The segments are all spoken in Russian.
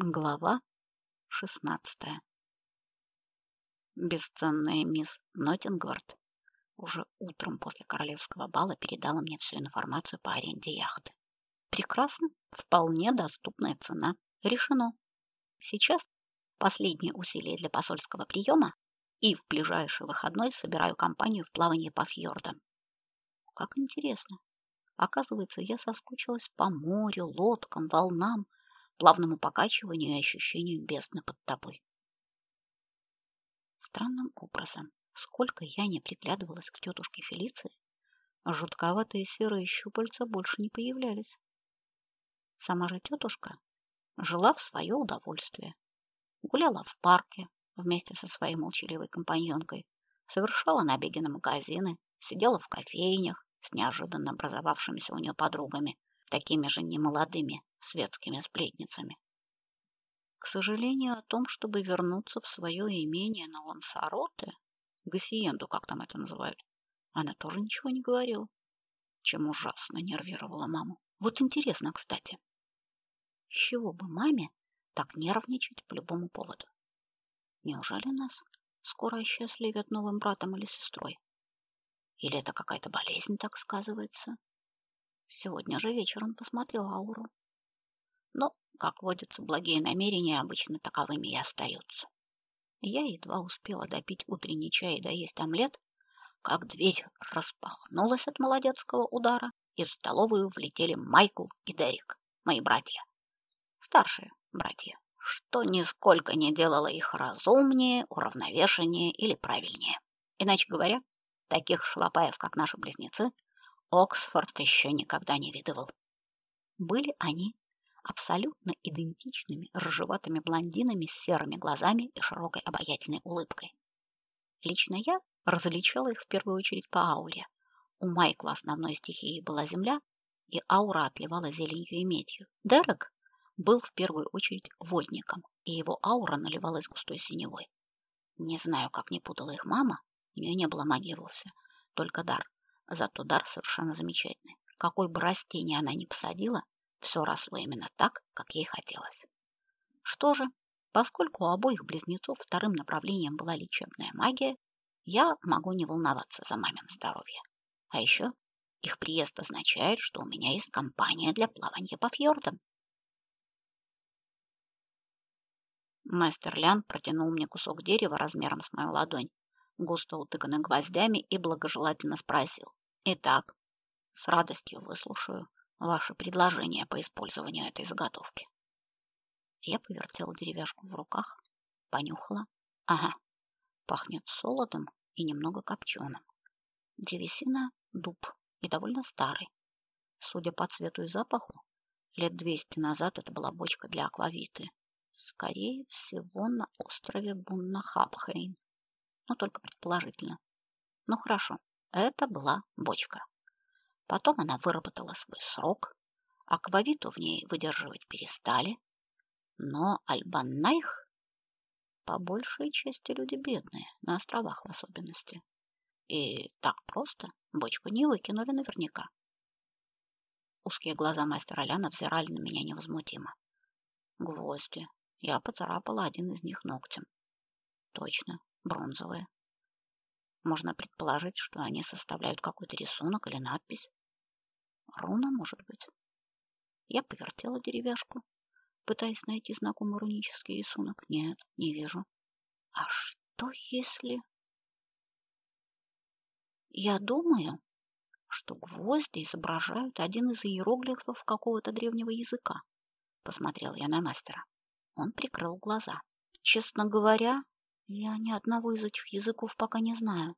Глава шестнадцатая. Бесценная мисс Ноттингвард уже утром после королевского бала передала мне всю информацию по аренде яхты. Прекрасно, вполне доступная цена. Решено. Сейчас последние усилия для посольского приема и в ближайший выходной собираю компанию в плавание по фьордам. Как интересно. Оказывается, я соскучилась по морю, лодкам, волнам, плавному покачиванию и ощущению бездны под тобой. Странным образом, сколько я не приглядывалась к тетушке Фелиции, жутковатые серые щупальца больше не появлялись. Сама же тетушка жила в свое удовольствие, гуляла в парке вместе со своей молчаливой компаньонкой, совершала набеги на магазины, сидела в кофейнях с неожиданно образовавшимися у нее подругами, такими же немолодыми, светскими сплетницами. К сожалению, о том, чтобы вернуться в свое имение на Лансароте, Гассиенду, как там это называют, она тоже ничего не говорила, чем ужасно нервировала маму. Вот интересно, кстати, с чего бы маме так нервничать по любому поводу? Неужели нас скоро осчастливят новым братом или сестрой? Или это какая-то болезнь так сказывается? Сегодня же вечером посмотрю ауру. Но, как водится, благие намерения обычно таковыми и остаются. Я едва успела допить утренний чай и доесть омлет, как дверь распахнулась от молодецкого удара, и в столовую влетели Майкл и Дерек, мои братья. Старшие братья, что нисколько не делало их разумнее, уравновешеннее или правильнее. Иначе говоря, таких шлапаев, как наши близнецы, Оксфорд еще никогда не видывал. Были они абсолютно идентичными рыжеватыми блондинами с серыми глазами и широкой обаятельной улыбкой. Лично я различала их в первую очередь по ауре. У Майкла основной стихией была земля, и аура отливала зеленью и медью. Дерек был в первую очередь водником, и его аура наливалась густой синевой. Не знаю, как не путала их мама, у нее не было магии вовсе, только дар. Зато дар совершенно замечательный. Какой бы растение она ни посадила, все росло именно так, как ей хотелось. Что же, поскольку у обоих близнецов вторым направлением была лечебная магия, я могу не волноваться за мамино здоровье. А еще их приезд означает, что у меня есть компания для плавания по фьордам. Мастер Лян протянул мне кусок дерева размером с мою ладонь, густо утыканный гвоздями, и благожелательно спросил: Итак, с радостью выслушаю ваше предложение по использованию этой заготовки. Я повертела деревяшку в руках, понюхала. Ага, пахнет солодом и немного копченым. Древесина дуб и довольно старый. Судя по цвету и запаху, лет двести назад это была бочка для аквавиты. Скорее всего, на острове Буннахапхейн. Но только предположительно. Ну хорошо, это была бочка. Потом она выработала свой срок, аквавиту в ней выдерживать перестали, но Альбаннайх по большей части люди бедные, на островах в особенности. И так просто бочку не выкинули наверняка. Узкие глаза мастера Ляна взирали на меня невозмутимо. Гвозди. Я поцарапала один из них ногтем. Точно, бронзовые. Можно предположить, что они составляют какой-то рисунок или надпись. Руна, может быть. Я повертела деревяшку, пытаясь найти знакомый рунический рисунок. Нет, не вижу. А что если... Я думаю, что гвозди изображают один из иероглифов какого-то древнего языка. Посмотрел я на мастера. Он прикрыл глаза. Честно говоря, я ни одного из этих языков пока не знаю.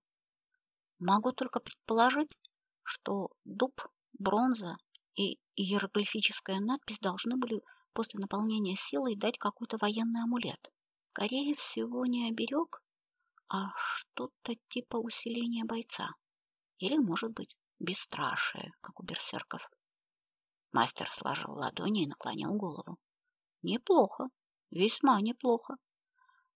Могу только предположить, что дуб, бронза и иероглифическая надпись должны были после наполнения силой дать какой-то военный амулет. Скорее всего, не оберег, а что-то типа усиления бойца. Или, может быть, бесстрашие, как у берсерков. Мастер сложил ладони и наклонил голову. Неплохо, весьма неплохо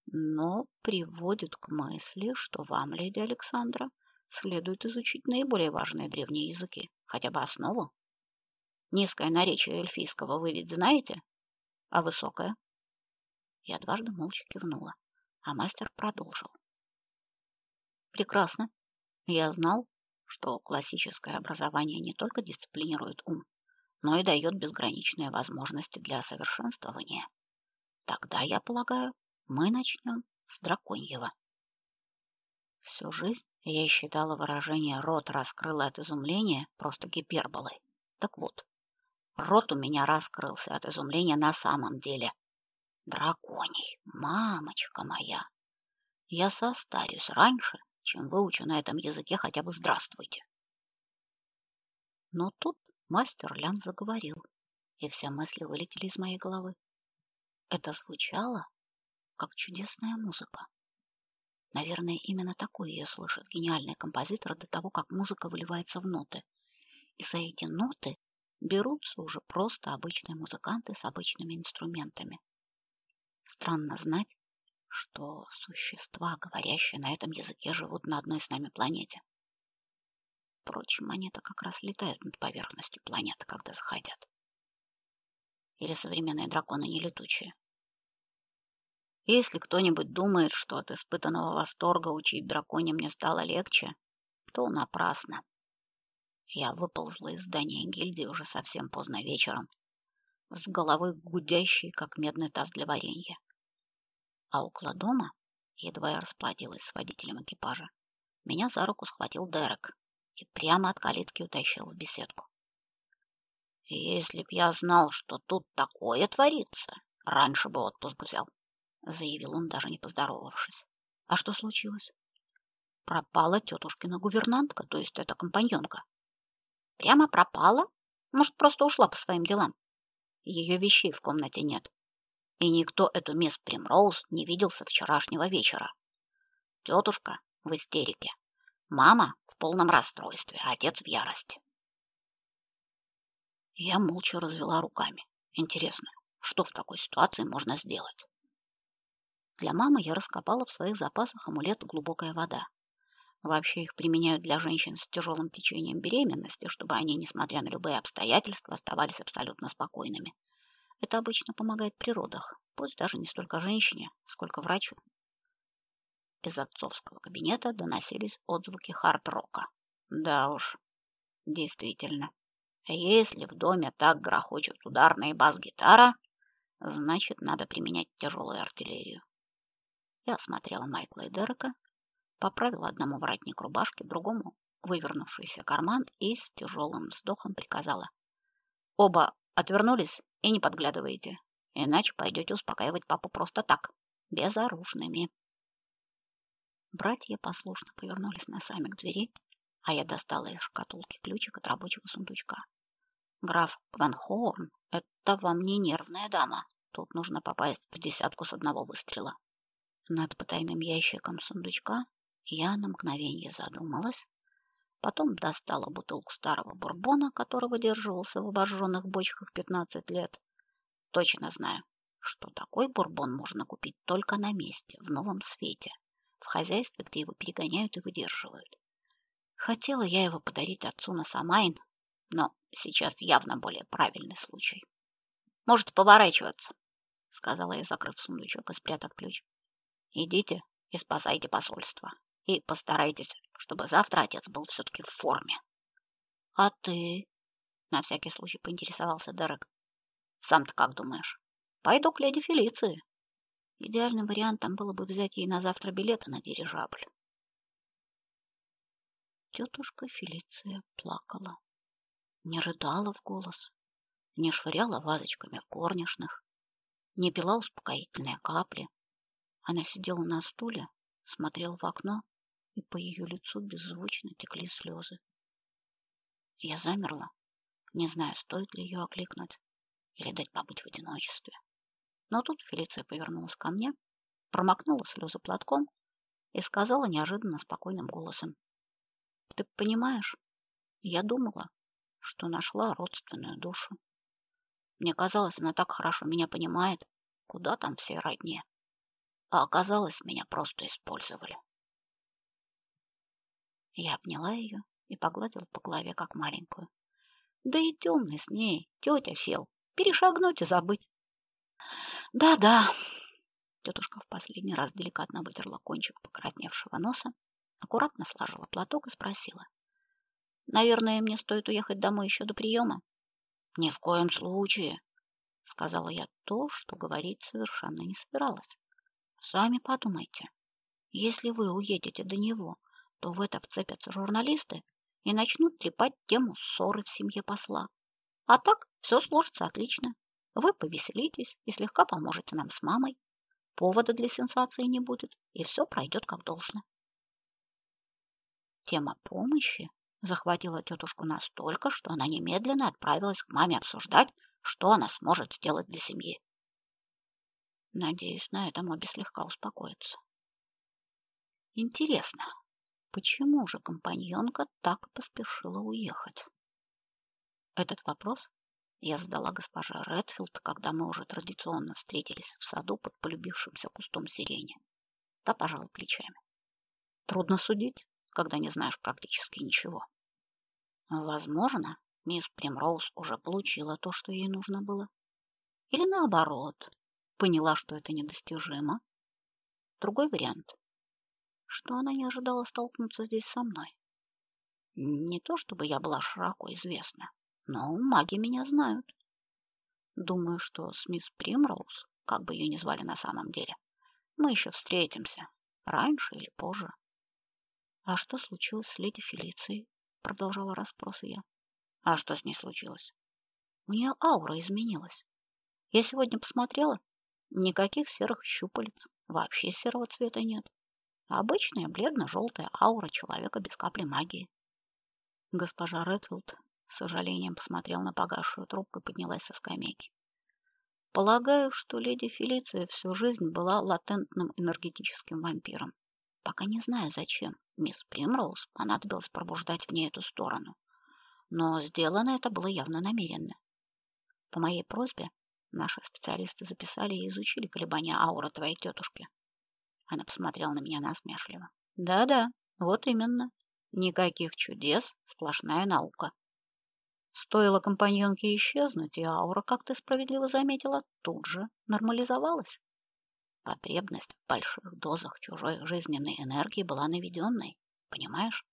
но приводит к мысли, что вам, леди Александра, следует изучить наиболее важные древние языки, хотя бы основу. Низкое наречие эльфийского вы ведь знаете, а высокое? Я дважды молча кивнула, а мастер продолжил. Прекрасно. Я знал, что классическое образование не только дисциплинирует ум, но и дает безграничные возможности для совершенствования. Тогда, я полагаю, мы начнем с драконьего. Всю жизнь я считала выражение «рот раскрыла от изумления» просто гиперболой. Так вот, рот у меня раскрылся от изумления на самом деле. Драконий, мамочка моя, я состарюсь раньше, чем выучу на этом языке хотя бы «здравствуйте». Но тут мастер Лян заговорил, и все мысли вылетели из моей головы. Это звучало, как чудесная музыка. Наверное, именно такое ее слышит гениальный композитор до того, как музыка выливается в ноты. И за эти ноты берутся уже просто обычные музыканты с обычными инструментами. Странно знать, что существа, говорящие на этом языке, живут на одной с нами планете. Впрочем, они-то как раз летают над поверхностью планеты, когда захотят. Или современные драконы не летучие. Если кто-нибудь думает, что от испытанного восторга учить драконе мне стало легче, то напрасно. Я выползла из здания гильдии уже совсем поздно вечером, с головы гудящей, как медный таз для варенья. А около дома, едва я расплатилась с водителем экипажа, меня за руку схватил Дерек и прямо от калитки утащил в беседку. Если б я знал, что тут такое творится, раньше бы отпуск взял заявил он, даже не поздоровавшись. А что случилось? Пропала тетушкина гувернантка, то есть эта компаньонка. Прямо пропала? Может, просто ушла по своим делам? Ее вещей в комнате нет. И никто эту мисс Примроуз не видел со вчерашнего вечера. Тетушка в истерике. Мама в полном расстройстве, а отец в ярости. Я молча развела руками. Интересно, что в такой ситуации можно сделать? Для мамы я раскопала в своих запасах амулет «Глубокая вода». Вообще их применяют для женщин с тяжелым течением беременности, чтобы они, несмотря на любые обстоятельства, оставались абсолютно спокойными. Это обычно помогает при родах, пусть даже не столько женщине, сколько врачу. Из отцовского кабинета доносились отзвуки хард-рока. Да уж, действительно. Если в доме так грохочут ударная бас-гитара, значит, надо применять тяжелую артиллерию. Я осмотрела Майкла и Дерека, поправила одному воротник рубашки, другому вывернувшийся карман и с тяжелым вздохом приказала. Оба отвернулись и не подглядывайте, иначе пойдете успокаивать папу просто так, безоружными. Братья послушно повернулись носами к двери, а я достала из шкатулки ключик от рабочего сундучка. Граф Ван Хорн, это вам не нервная дама. Тут нужно попасть в десятку с одного выстрела. Над потайным ящиком сундучка я на мгновение задумалась, потом достала бутылку старого бурбона, который выдерживался в обожженных бочках 15 лет. Точно знаю, что такой бурбон можно купить только на месте, в новом свете, в хозяйстве, где его перегоняют и выдерживают. Хотела я его подарить отцу на Самайн, но сейчас явно более правильный случай. Может поворачиваться, сказала я, закрыв сундучок и спрятав ключ. Идите и спасайте посольство. И постарайтесь, чтобы завтра отец был все-таки в форме. А ты? На всякий случай поинтересовался Дерек. Сам-то как думаешь? Пойду к леди Фелиции. Идеальным вариантом было бы взять ей на завтра билеты на дирижабль. Тетушка Фелиция плакала. Не рыдала в голос, не швыряла вазочками в горничных, не пила успокоительные капли, она сидела на стуле, смотрела в окно, и по ее лицу беззвучно текли слезы. Я замерла, не зная, стоит ли ее окликнуть или дать побыть в одиночестве. Но тут Фелиция повернулась ко мне, промокнула слезы платком и сказала неожиданно спокойным голосом: "Ты понимаешь, я думала, что нашла родственную душу. Мне казалось, она так хорошо меня понимает, куда там все родни а оказалось, меня просто использовали. Я обняла ее и погладила по голове, как маленькую. Да и темный с ней, тетя Фел, перешагнуть и забыть. Да-да, Тетушка в последний раз деликатно вытерла кончик покрасневшего носа, аккуратно сложила платок и спросила. «Наверное, мне стоит уехать домой еще до приема?» «Ни в коем случае», — сказала я то, что говорить совершенно не собиралась. «Сами подумайте. Если вы уедете до него, то в это вцепятся журналисты и начнут трепать тему ссоры в семье посла. А так все сложится отлично. Вы повеселитесь и слегка поможете нам с мамой. Повода для сенсации не будет, и все пройдет как должно. Тема помощи захватила тетушку настолько, что она немедленно отправилась к маме обсуждать, что она сможет сделать для семьи. Надеюсь, на этом обе слегка успокоятся. Интересно, почему же компаньонка так поспешила уехать? Этот вопрос я задала госпоже Редфилд, когда мы уже традиционно встретились в саду под полюбившимся кустом сирени. Та пожала плечами. Трудно судить, когда не знаешь практически ничего. Возможно, мисс Примроуз уже получила то, что ей нужно было. Или наоборот, поняла, что это недостижимо. Другой вариант, что она не ожидала столкнуться здесь со мной. Не то чтобы я была широко известна, но маги меня знают. Думаю, что с мисс Примроуз, как бы ее ни звали на самом деле, мы еще встретимся, раньше или позже. А что случилось с леди Фелицией? Продолжала расспросы я. А что с ней случилось? У нее аура изменилась. Я сегодня посмотрела, никаких серых щупалец, вообще серого цвета нет. Обычная бледно-желтая аура человека без капли магии. Госпожа Редфилд с сожалением посмотрел на погасшую трубку и поднялась со скамейки. Полагаю, что леди Фелиция всю жизнь была латентным энергетическим вампиром. Пока не знаю, зачем мисс Примроуз понадобилось пробуждать в ней эту сторону. Но сделано это было явно намеренно. По моей просьбе наши специалисты записали и изучили колебания ауры твоей тетушки. Она посмотрела на меня насмешливо. Да-да, вот именно. Никаких чудес, сплошная наука. Стоило компаньонке исчезнуть, и аура, как ты справедливо заметила, тут же нормализовалась. Потребность в больших дозах чужой жизненной энергии была наведенной, понимаешь?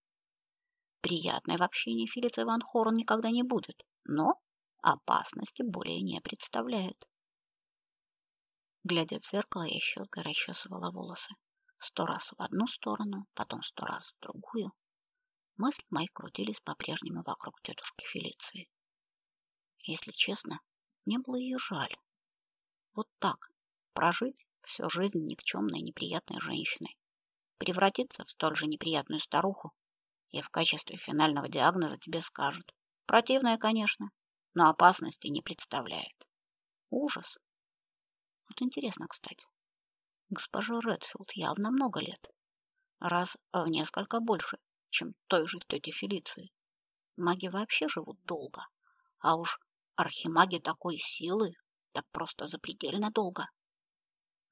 Приятной в общении Филица Ван Хорн никогда не будет, но опасности более не представляет. Глядя в зеркало, я щеткой расчесывала волосы. Сто раз в одну сторону, потом сто раз в другую. Мысли мои крутились по-прежнему вокруг тетушки Фелиции. Если честно, мне было ее жаль. Вот так прожить всю жизнь никчемной неприятной женщиной, превратиться в столь же неприятную старуху, и в качестве финального диагноза тебе скажут. Противная, конечно, но опасности не представляет. Ужас. Вот интересно, кстати. Госпожа Редфилд явно много лет. Раз в несколько больше, чем той же тете Фелиции. Маги вообще живут долго, а уж архимаги такой силы так просто запредельно долго.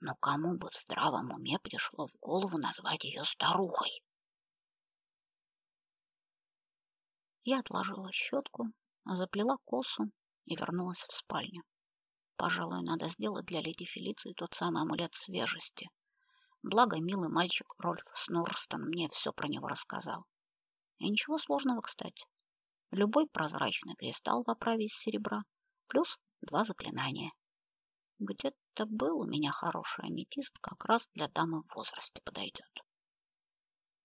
Но кому бы в здравом уме пришло в голову назвать ее старухой? Я отложила щетку, заплела косу и вернулась в спальню. Пожалуй, надо сделать для леди Фелиции тот самый амулет свежести. Благо, милый мальчик Рольф Снурстон мне все про него рассказал. И ничего сложного, кстати. Любой прозрачный кристалл в оправе из серебра, плюс два заклинания. Где-то был у меня хороший аметист, как раз для дамы в возрасте подойдет.